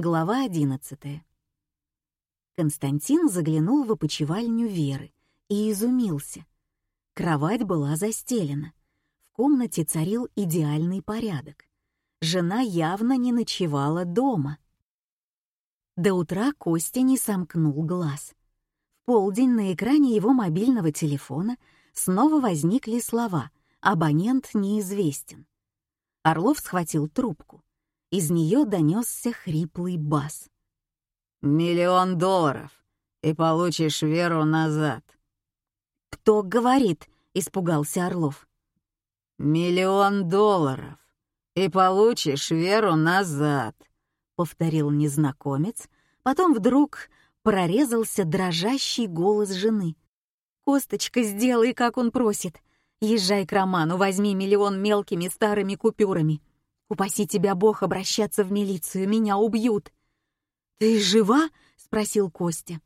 Глава одиннадцатая. Константин заглянул в опочивальню Веры и изумился. Кровать была застелена. В комнате царил идеальный порядок. Жена явно не ночевала дома. До утра Костя не сомкнул глаз. В полдень на экране его мобильного телефона снова возникли слова «Абонент неизвестен». Орлов схватил трубку. Из нее донесся хриплый бас. «Миллион долларов, и получишь Веру назад». «Кто говорит?» — испугался Орлов. «Миллион долларов, и получишь Веру назад», — повторил незнакомец, потом вдруг прорезался дрожащий голос жены. «Косточка, сделай, как он просит. Езжай к Роману, возьми миллион мелкими старыми купюрами. Упаси тебя Бог обращаться в милицию, меня убьют». «Ты жива?» — спросил Костя.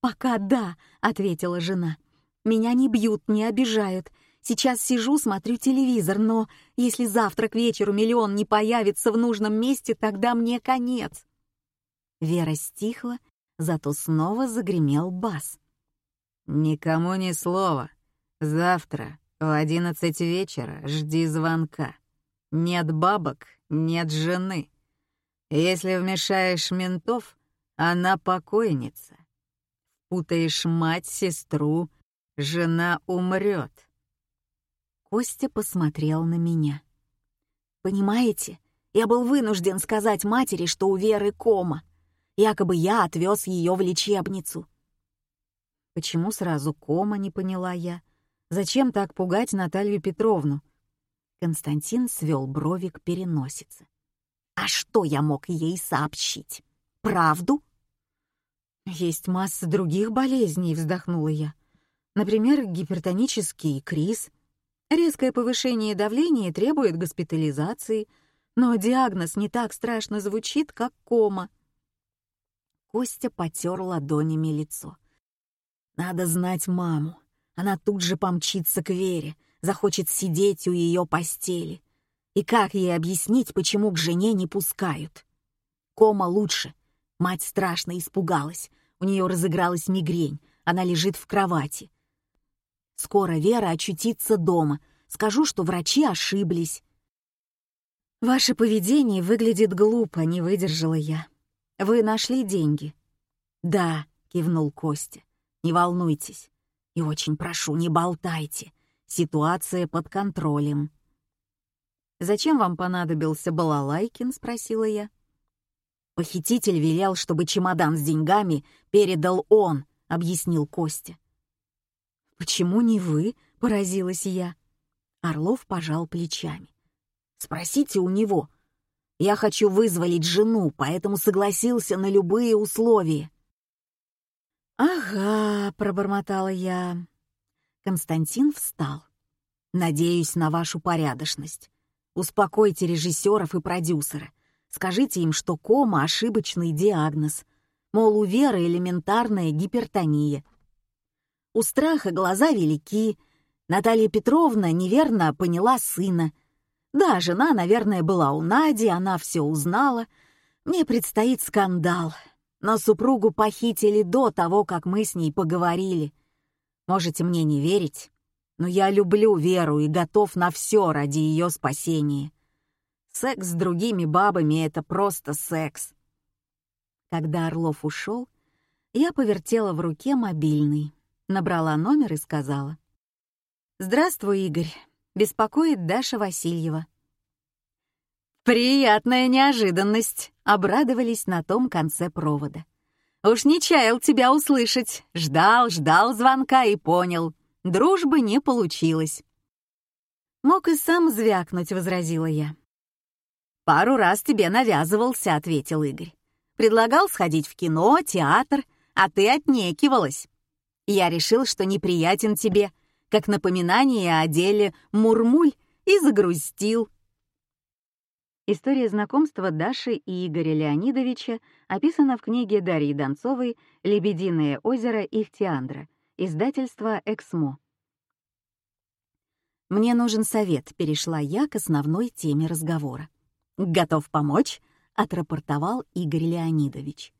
«Пока да», — ответила жена. «Меня не бьют, не обижают. Сейчас сижу, смотрю телевизор, но если завтра к вечеру миллион не появится в нужном месте, тогда мне конец». Вера стихла, зато снова загремел бас. «Никому ни слова. Завтра в одиннадцать вечера жди звонка. Нет бабок, нет жены. Если вмешаешь ментов, она покойница. Путаешь мать, сестру, жена умрет. Костя посмотрел на меня. «Понимаете, я был вынужден сказать матери, что у Веры кома. Якобы я отвез ее в лечебницу. Почему сразу кома, не поняла я. Зачем так пугать Наталью Петровну? Константин свел брови к переносице. А что я мог ей сообщить? Правду? Есть масса других болезней, вздохнула я. Например, гипертонический криз. Резкое повышение давления требует госпитализации, но диагноз не так страшно звучит, как кома. Костя потер ладонями лицо. Надо знать маму. Она тут же помчится к Вере, захочет сидеть у ее постели. И как ей объяснить, почему к жене не пускают? Кома лучше. Мать страшно испугалась. У нее разыгралась мигрень. Она лежит в кровати. Скоро Вера очутится дома. Скажу, что врачи ошиблись. «Ваше поведение выглядит глупо», — не выдержала я. «Вы нашли деньги?» «Да», — кивнул Костя. «Не волнуйтесь. И очень прошу, не болтайте. Ситуация под контролем». «Зачем вам понадобился Балалайкин?» — спросила я. «Похититель велел, чтобы чемодан с деньгами передал он», — объяснил Костя. «Почему не вы?» — поразилась я. Орлов пожал плечами. «Спросите у него. Я хочу вызволить жену, поэтому согласился на любые условия». «Ага», — пробормотала я. Константин встал. «Надеюсь на вашу порядочность. Успокойте режиссеров и продюсера. Скажите им, что кома — ошибочный диагноз. Мол, у Веры элементарная гипертония. У страха глаза велики. Наталья Петровна неверно поняла сына. Да, жена, наверное, была у Нади, она все узнала. Мне предстоит скандал. Но супругу похитили до того, как мы с ней поговорили. Можете мне не верить, но я люблю Веру и готов на все ради ее спасения. Секс с другими бабами — это просто секс. Когда Орлов ушел, я повертела в руке мобильный, набрала номер и сказала. «Здравствуй, Игорь. Беспокоит Даша Васильева». «Приятная неожиданность», — обрадовались на том конце провода. «Уж не чаял тебя услышать. Ждал, ждал звонка и понял. Дружбы не получилось. «Мог и сам звякнуть», — возразила я. «Пару раз тебе навязывался», — ответил Игорь. «Предлагал сходить в кино, театр, а ты отнекивалась. Я решил, что неприятен тебе, как напоминание о деле Мурмуль, и загрустил». История знакомства Даши и Игоря Леонидовича описана в книге Дарьи Донцовой «Лебединое озеро Ихтиандра», Издательство «Эксмо». «Мне нужен совет», — перешла я к основной теме разговора. «Готов помочь?» — отрапортовал Игорь Леонидович.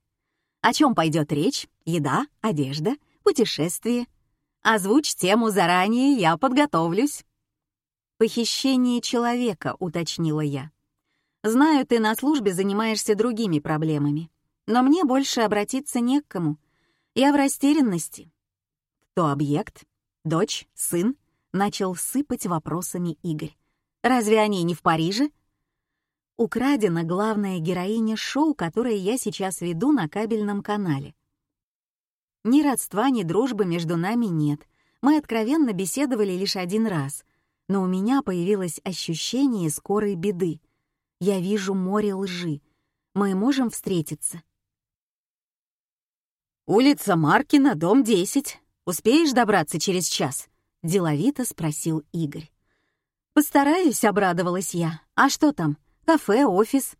«О чем пойдет речь? Еда, одежда, путешествие? Озвучь тему заранее, я подготовлюсь». «Похищение человека», — уточнила я. «Знаю, ты на службе занимаешься другими проблемами, но мне больше обратиться не к кому. Я в растерянности». «Кто объект? Дочь? Сын?» — начал сыпать вопросами Игорь. «Разве они не в Париже?» Украдена главная героиня шоу, которое я сейчас веду на кабельном канале. Ни родства, ни дружбы между нами нет. Мы откровенно беседовали лишь один раз, но у меня появилось ощущение скорой беды. Я вижу море лжи. Мы можем встретиться. «Улица Маркина, дом 10. Успеешь добраться через час?» — деловито спросил Игорь. «Постараюсь», — обрадовалась я. «А что там? Кафе, офис?»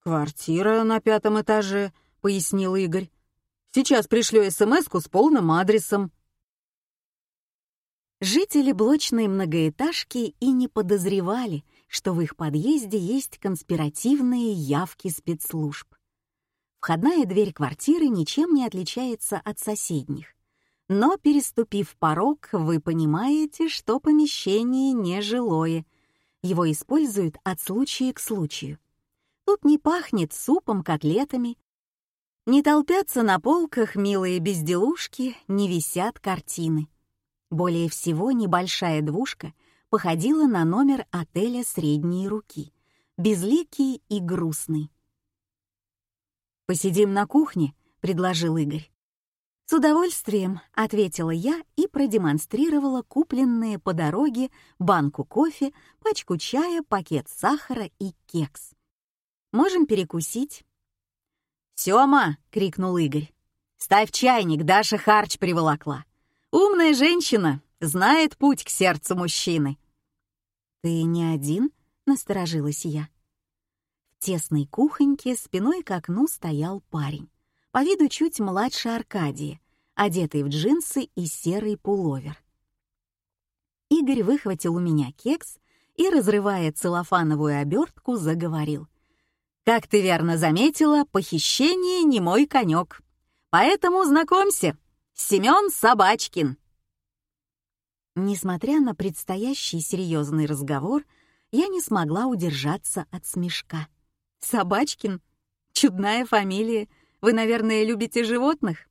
«Квартира на пятом этаже», — пояснил Игорь. «Сейчас пришлю смс с полным адресом». Жители блочной многоэтажки и не подозревали, что в их подъезде есть конспиративные явки спецслужб. Входная дверь квартиры ничем не отличается от соседних. Но, переступив порог, вы понимаете, что помещение нежилое. Его используют от случая к случаю. Тут не пахнет супом, котлетами. Не толпятся на полках милые безделушки, не висят картины. Более всего небольшая двушка походила на номер отеля средней руки, безликий и грустный. «Посидим на кухне», — предложил Игорь. «С удовольствием», — ответила я и продемонстрировала купленные по дороге банку кофе, пачку чая, пакет сахара и кекс. «Можем перекусить». «Сёма!» — крикнул Игорь. «Ставь чайник, Даша харч приволокла. Умная женщина, знает путь к сердцу мужчины». «Ты не один?» — насторожилась я. В тесной кухоньке спиной к окну стоял парень, по виду чуть младше Аркадия, одетый в джинсы и серый пуловер. Игорь выхватил у меня кекс и, разрывая целлофановую обертку, заговорил. «Как ты верно заметила, похищение не мой конек. Поэтому знакомься, Семен Собачкин». Несмотря на предстоящий серьезный разговор, я не смогла удержаться от смешка. «Собачкин? Чудная фамилия. Вы, наверное, любите животных?»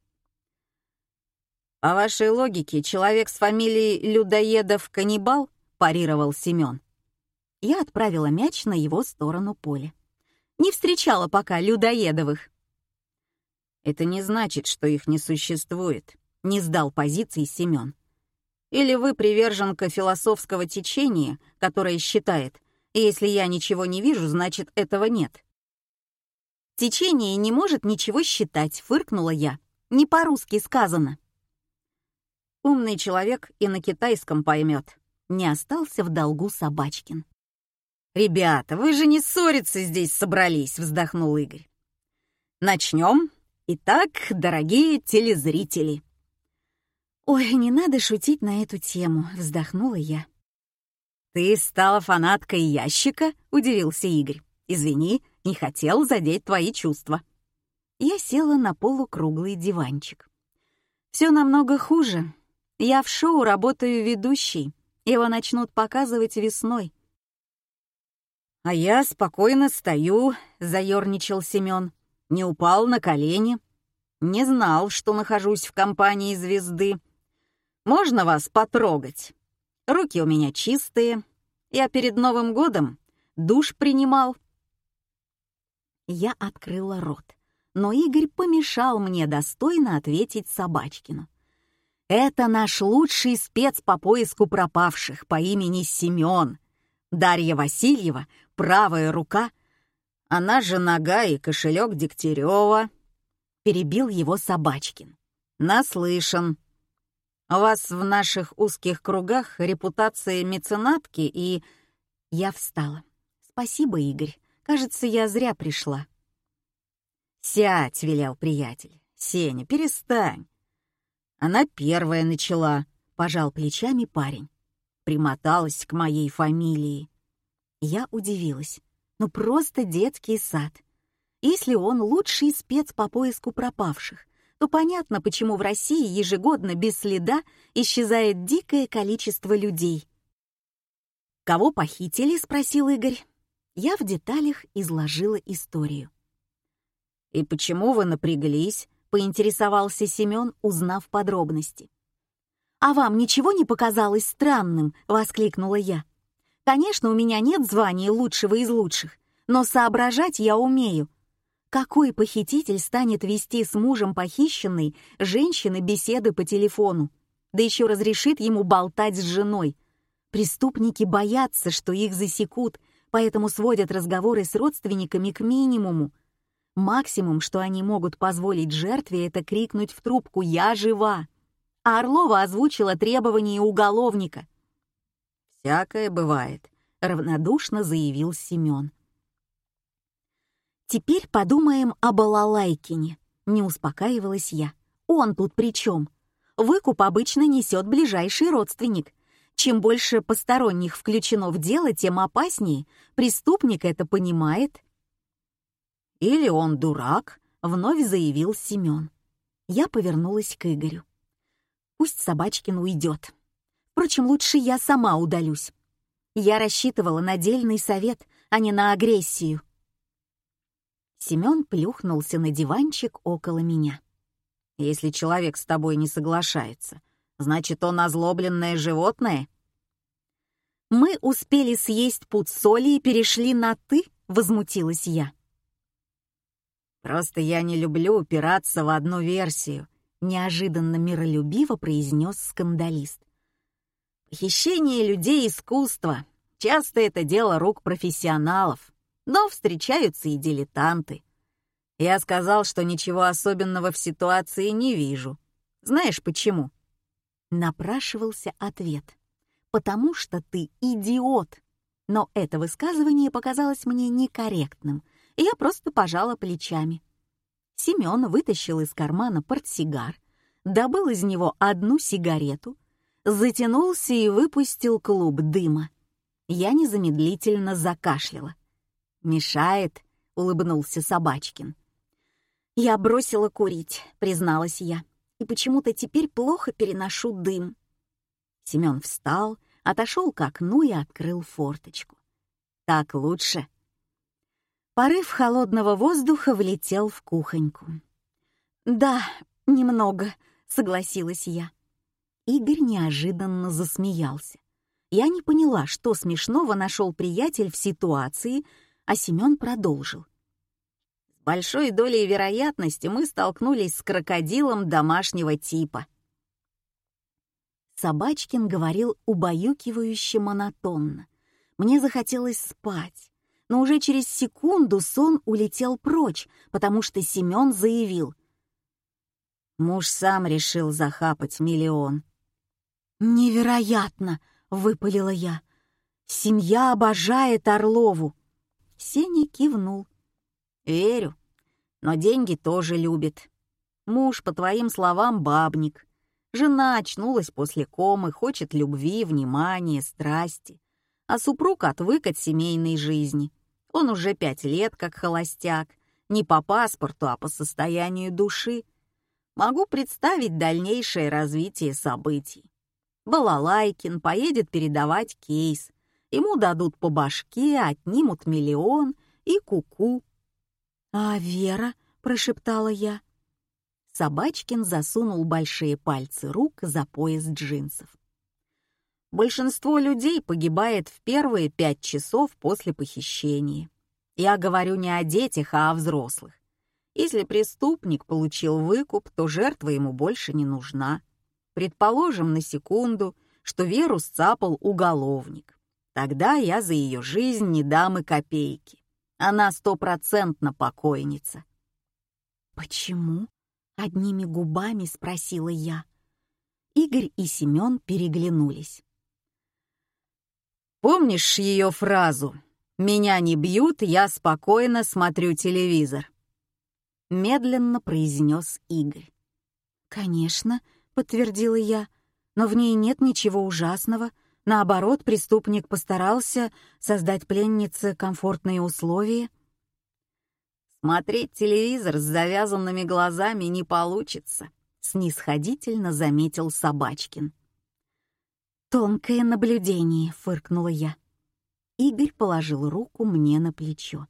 «По вашей логике, человек с фамилией Людоедов — каннибал?» — парировал Семен. Я отправила мяч на его сторону поля. Не встречала пока людоедовых. Это не значит, что их не существует, не сдал позиции Семен. Или вы приверженка философского течения, которое считает, если я ничего не вижу, значит этого нет. Течение не может ничего считать, фыркнула я. Не по-русски сказано. Умный человек и на китайском поймет. Не остался в долгу Собачкин. «Ребята, вы же не ссориться здесь собрались», — вздохнул Игорь. «Начнем Итак, дорогие телезрители. Ой, не надо шутить на эту тему, вздохнула я. Ты стала фанаткой ящика? удивился Игорь. Извини, не хотел задеть твои чувства. Я села на полукруглый диванчик. Все намного хуже. Я в шоу работаю ведущей. Его начнут показывать весной. А я спокойно стою, заерничал Семен не упал на колени, не знал, что нахожусь в компании звезды. Можно вас потрогать? Руки у меня чистые. Я перед Новым годом душ принимал. Я открыла рот, но Игорь помешал мне достойно ответить Собачкину. Это наш лучший спец по поиску пропавших по имени Семен. Дарья Васильева, правая рука — она же нога и кошелек Дегтярева. Перебил его Собачкин. Наслышан. Вас в наших узких кругах репутация меценатки и... Я встала. Спасибо, Игорь. Кажется, я зря пришла. «Сядь», — велел приятель. «Сеня, перестань». Она первая начала, — пожал плечами парень. Примоталась к моей фамилии. Я удивилась. Ну просто детский сад. Если он лучший спец по поиску пропавших, то понятно, почему в России ежегодно без следа исчезает дикое количество людей. «Кого похитили?» — спросил Игорь. Я в деталях изложила историю. «И почему вы напряглись?» — поинтересовался Семен, узнав подробности. «А вам ничего не показалось странным?» — воскликнула я. «Конечно, у меня нет звания лучшего из лучших, но соображать я умею. Какой похититель станет вести с мужем похищенной женщины беседы по телефону? Да еще разрешит ему болтать с женой. Преступники боятся, что их засекут, поэтому сводят разговоры с родственниками к минимуму. Максимум, что они могут позволить жертве, это крикнуть в трубку «Я жива!». А Орлова озвучила требования уголовника. «Всякое бывает», — равнодушно заявил Семен. «Теперь подумаем о Балалайкине», — не успокаивалась я. «Он тут при чем? Выкуп обычно несет ближайший родственник. Чем больше посторонних включено в дело, тем опаснее. Преступник это понимает». «Или он дурак», — вновь заявил Семен. Я повернулась к Игорю. «Пусть Собачкин уйдет. Впрочем, лучше я сама удалюсь. Я рассчитывала на дельный совет, а не на агрессию». Семен плюхнулся на диванчик около меня. «Если человек с тобой не соглашается, значит, он озлобленное животное?» «Мы успели съесть пуд соли и перешли на «ты», — возмутилась я. «Просто я не люблю упираться в одну версию», — неожиданно миролюбиво произнес скандалист. «Похищение людей — искусство. Часто это дело рук профессионалов но встречаются и дилетанты. Я сказал, что ничего особенного в ситуации не вижу. Знаешь почему? Напрашивался ответ. «Потому что ты идиот!» Но это высказывание показалось мне некорректным, и я просто пожала плечами. Семен вытащил из кармана портсигар, добыл из него одну сигарету, затянулся и выпустил клуб дыма. Я незамедлительно закашляла. «Мешает?» — улыбнулся Собачкин. «Я бросила курить», — призналась я, «и почему-то теперь плохо переношу дым». Семен встал, отошел к окну и открыл форточку. «Так лучше». Порыв холодного воздуха влетел в кухоньку. «Да, немного», — согласилась я. Игорь неожиданно засмеялся. Я не поняла, что смешного нашел приятель в ситуации, а Семен продолжил. С большой долей вероятности мы столкнулись с крокодилом домашнего типа. Собачкин говорил убаюкивающе монотонно. Мне захотелось спать, но уже через секунду сон улетел прочь, потому что Семен заявил. Муж сам решил захапать миллион. «Невероятно!» — выпалила я. «Семья обожает Орлову. Сеня кивнул. «Верю, но деньги тоже любит. Муж, по твоим словам, бабник. Жена очнулась после комы, хочет любви, внимания, страсти. А супруг отвык от семейной жизни. Он уже пять лет как холостяк, не по паспорту, а по состоянию души. Могу представить дальнейшее развитие событий. Балалайкин поедет передавать кейс — Ему дадут по башке, отнимут миллион и куку. -ку. «А Вера?» — прошептала я. Собачкин засунул большие пальцы рук за пояс джинсов. Большинство людей погибает в первые пять часов после похищения. Я говорю не о детях, а о взрослых. Если преступник получил выкуп, то жертва ему больше не нужна. Предположим на секунду, что Веру сцапал уголовник. Тогда я за ее жизнь не дам и копейки. Она стопроцентно покойница. «Почему?» — одними губами спросила я. Игорь и Семен переглянулись. «Помнишь ее фразу «Меня не бьют, я спокойно смотрю телевизор»?» Медленно произнес Игорь. «Конечно», — подтвердила я, — «но в ней нет ничего ужасного, Наоборот, преступник постарался создать пленнице комфортные условия. «Смотреть телевизор с завязанными глазами не получится», — снисходительно заметил Собачкин. «Тонкое наблюдение», — фыркнула я. Игорь положил руку мне на плечо.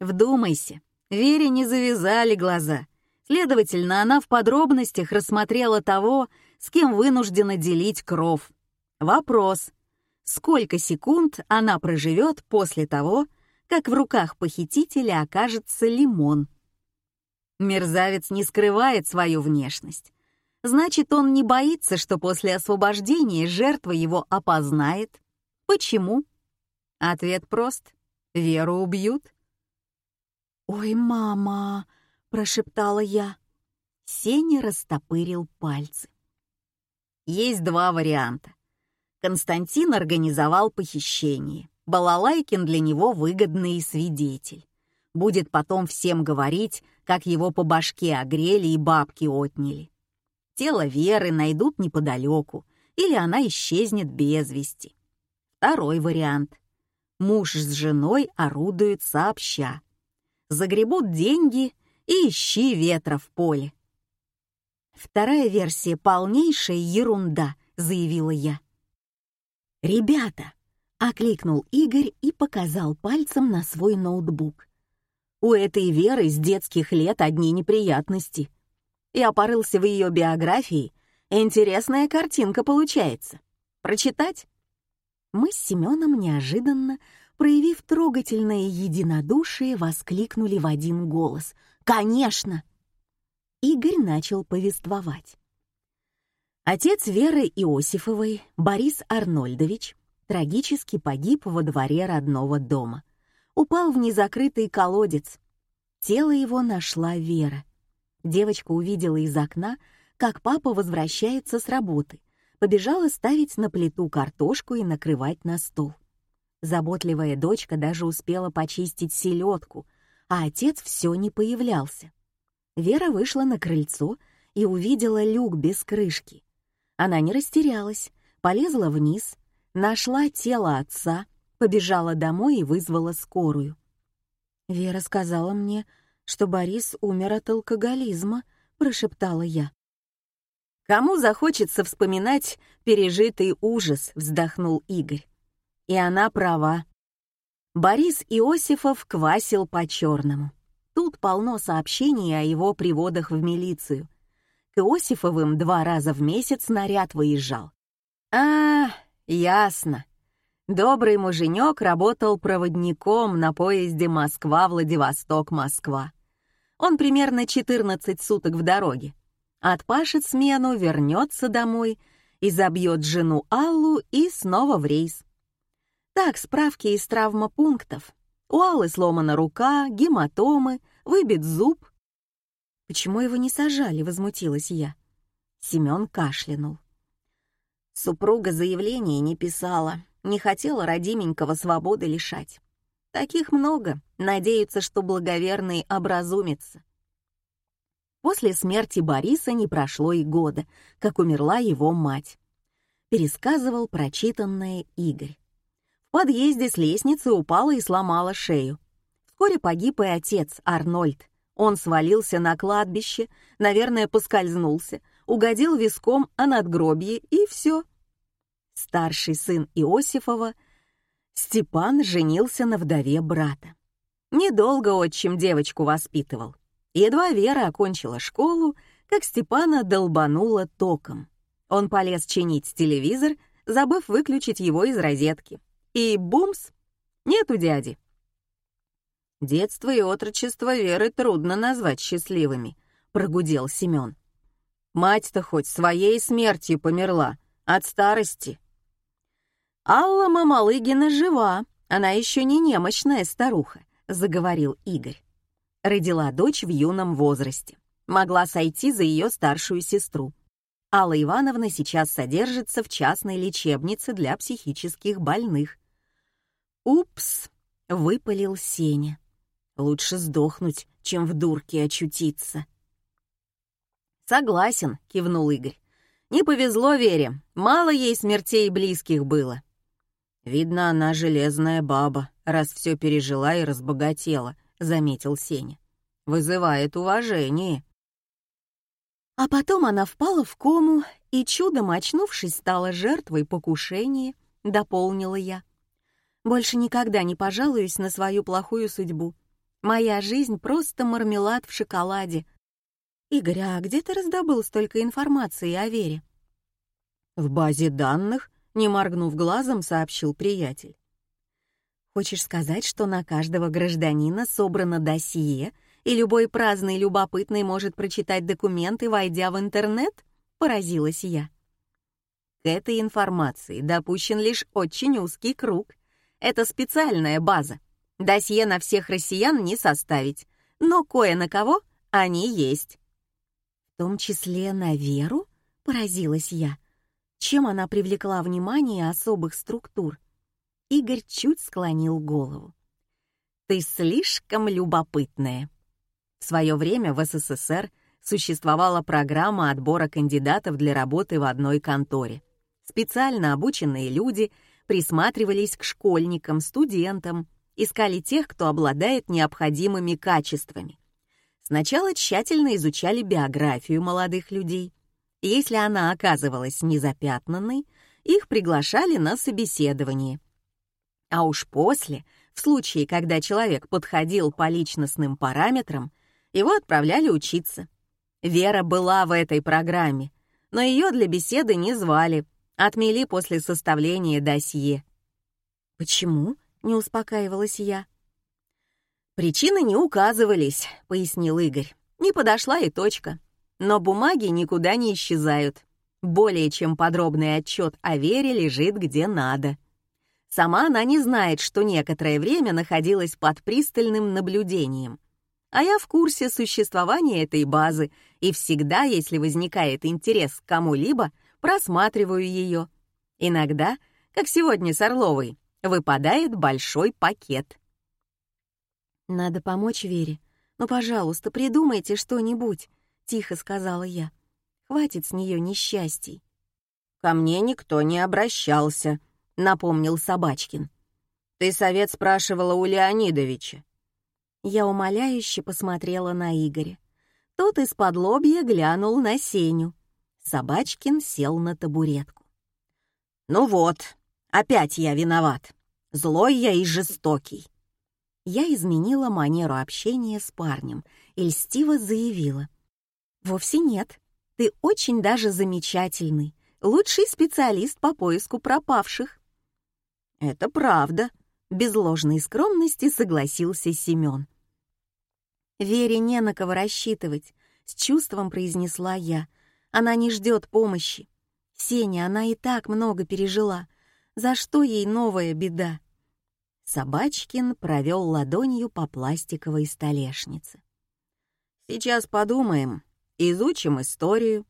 «Вдумайся, Вере не завязали глаза. Следовательно, она в подробностях рассмотрела того, с кем вынуждена делить кров. Вопрос. Сколько секунд она проживет после того, как в руках похитителя окажется лимон? Мерзавец не скрывает свою внешность. Значит, он не боится, что после освобождения жертва его опознает. Почему? Ответ прост. Веру убьют. «Ой, мама!» — прошептала я. Сеня растопырил пальцы. Есть два варианта. Константин организовал похищение. Балалайкин для него выгодный свидетель. Будет потом всем говорить, как его по башке огрели и бабки отняли. Тело Веры найдут неподалеку, или она исчезнет без вести. Второй вариант. Муж с женой орудуют сообща. Загребут деньги и ищи ветра в поле. Вторая версия — полнейшая ерунда, заявила я. «Ребята!» — окликнул Игорь и показал пальцем на свой ноутбук. «У этой Веры с детских лет одни неприятности. Я порылся в ее биографии, интересная картинка получается. Прочитать?» Мы с Семеном неожиданно, проявив трогательное единодушие, воскликнули в один голос. «Конечно!» Игорь начал повествовать. Отец Веры Иосифовой, Борис Арнольдович, трагически погиб во дворе родного дома. Упал в незакрытый колодец. Тело его нашла Вера. Девочка увидела из окна, как папа возвращается с работы, побежала ставить на плиту картошку и накрывать на стол. Заботливая дочка даже успела почистить селедку, а отец все не появлялся. Вера вышла на крыльцо и увидела люк без крышки. Она не растерялась, полезла вниз, нашла тело отца, побежала домой и вызвала скорую. «Вера сказала мне, что Борис умер от алкоголизма», — прошептала я. «Кому захочется вспоминать пережитый ужас?» — вздохнул Игорь. И она права. Борис Иосифов квасил по-черному. Тут полно сообщений о его приводах в милицию. К Иосифовым два раза в месяц наряд выезжал. А, ясно. Добрый муженек работал проводником на поезде Москва-Владивосток-Москва. Он примерно 14 суток в дороге. Отпашет смену, вернется домой и забьет жену Аллу и снова в рейс. Так, справки из травмопунктов. У Аллы сломана рука, гематомы, выбит зуб. «Почему его не сажали?» — возмутилась я. Семен кашлянул. Супруга заявление не писала, не хотела родименького свободы лишать. Таких много, надеются, что благоверный образумится. После смерти Бориса не прошло и года, как умерла его мать. Пересказывал прочитанное Игорь. В подъезде с лестницы упала и сломала шею. Вскоре погиб и отец, Арнольд. Он свалился на кладбище, наверное, поскользнулся, угодил виском о надгробье и все. Старший сын Иосифова, Степан, женился на вдове брата. Недолго отчим девочку воспитывал. Едва Вера окончила школу, как Степана долбанула током. Он полез чинить телевизор, забыв выключить его из розетки и бумс, нет у дяди. Детство и отрочество Веры трудно назвать счастливыми, прогудел Семен. Мать-то хоть своей смертью померла, от старости. Алла Мамалыгина жива, она еще не немощная старуха, заговорил Игорь. Родила дочь в юном возрасте, могла сойти за ее старшую сестру. Алла Ивановна сейчас содержится в частной лечебнице для психических больных. «Упс!» — выпалил Сеня. «Лучше сдохнуть, чем в дурке очутиться». «Согласен», — кивнул Игорь. Не повезло Вере, мало ей смертей близких было. «Видно, она железная баба, раз все пережила и разбогатела», — заметил Сеня. «Вызывает уважение». А потом она впала в кому и, чудом очнувшись, стала жертвой покушения, дополнила я. Больше никогда не пожалуюсь на свою плохую судьбу. Моя жизнь просто мармелад в шоколаде. Игорь, а где ты раздобыл столько информации о Вере? В базе данных, не моргнув глазом, сообщил приятель. Хочешь сказать, что на каждого гражданина собрано досье, и любой праздный любопытный может прочитать документы, войдя в интернет? Поразилась я. К этой информации допущен лишь очень узкий круг. Это специальная база. Досье на всех россиян не составить, но кое на кого они есть. В том числе на Веру, поразилась я. Чем она привлекла внимание особых структур? Игорь чуть склонил голову. Ты слишком любопытная. В свое время в СССР существовала программа отбора кандидатов для работы в одной конторе. Специально обученные люди присматривались к школьникам, студентам, искали тех, кто обладает необходимыми качествами. Сначала тщательно изучали биографию молодых людей. Если она оказывалась незапятнанной, их приглашали на собеседование. А уж после, в случае, когда человек подходил по личностным параметрам, его отправляли учиться. Вера была в этой программе, но ее для беседы не звали, отмели после составления досье. «Почему?» Не успокаивалась я. «Причины не указывались», — пояснил Игорь. «Не подошла и точка. Но бумаги никуда не исчезают. Более чем подробный отчет о Вере лежит где надо. Сама она не знает, что некоторое время находилась под пристальным наблюдением. А я в курсе существования этой базы и всегда, если возникает интерес к кому-либо, просматриваю ее. Иногда, как сегодня с Орловой, выпадает большой пакет. «Надо помочь Вере. Ну, пожалуйста, придумайте что-нибудь», — тихо сказала я. «Хватит с нее несчастий». «Ко мне никто не обращался», — напомнил Собачкин. «Ты совет спрашивала у Леонидовича». Я умоляюще посмотрела на Игоря. Тот из-под лобья глянул на Сеню. Собачкин сел на табуретку. «Ну вот, Опять я виноват. Злой я и жестокий. Я изменила манеру общения с парнем и льстиво заявила. «Вовсе нет. Ты очень даже замечательный, лучший специалист по поиску пропавших». «Это правда», — без ложной скромности согласился Семен. «Вере не на кого рассчитывать», — с чувством произнесла я. «Она не ждет помощи. Сеня, она и так много пережила. За что ей новая беда? Собачкин провел ладонью по пластиковой столешнице. Сейчас подумаем, изучим историю,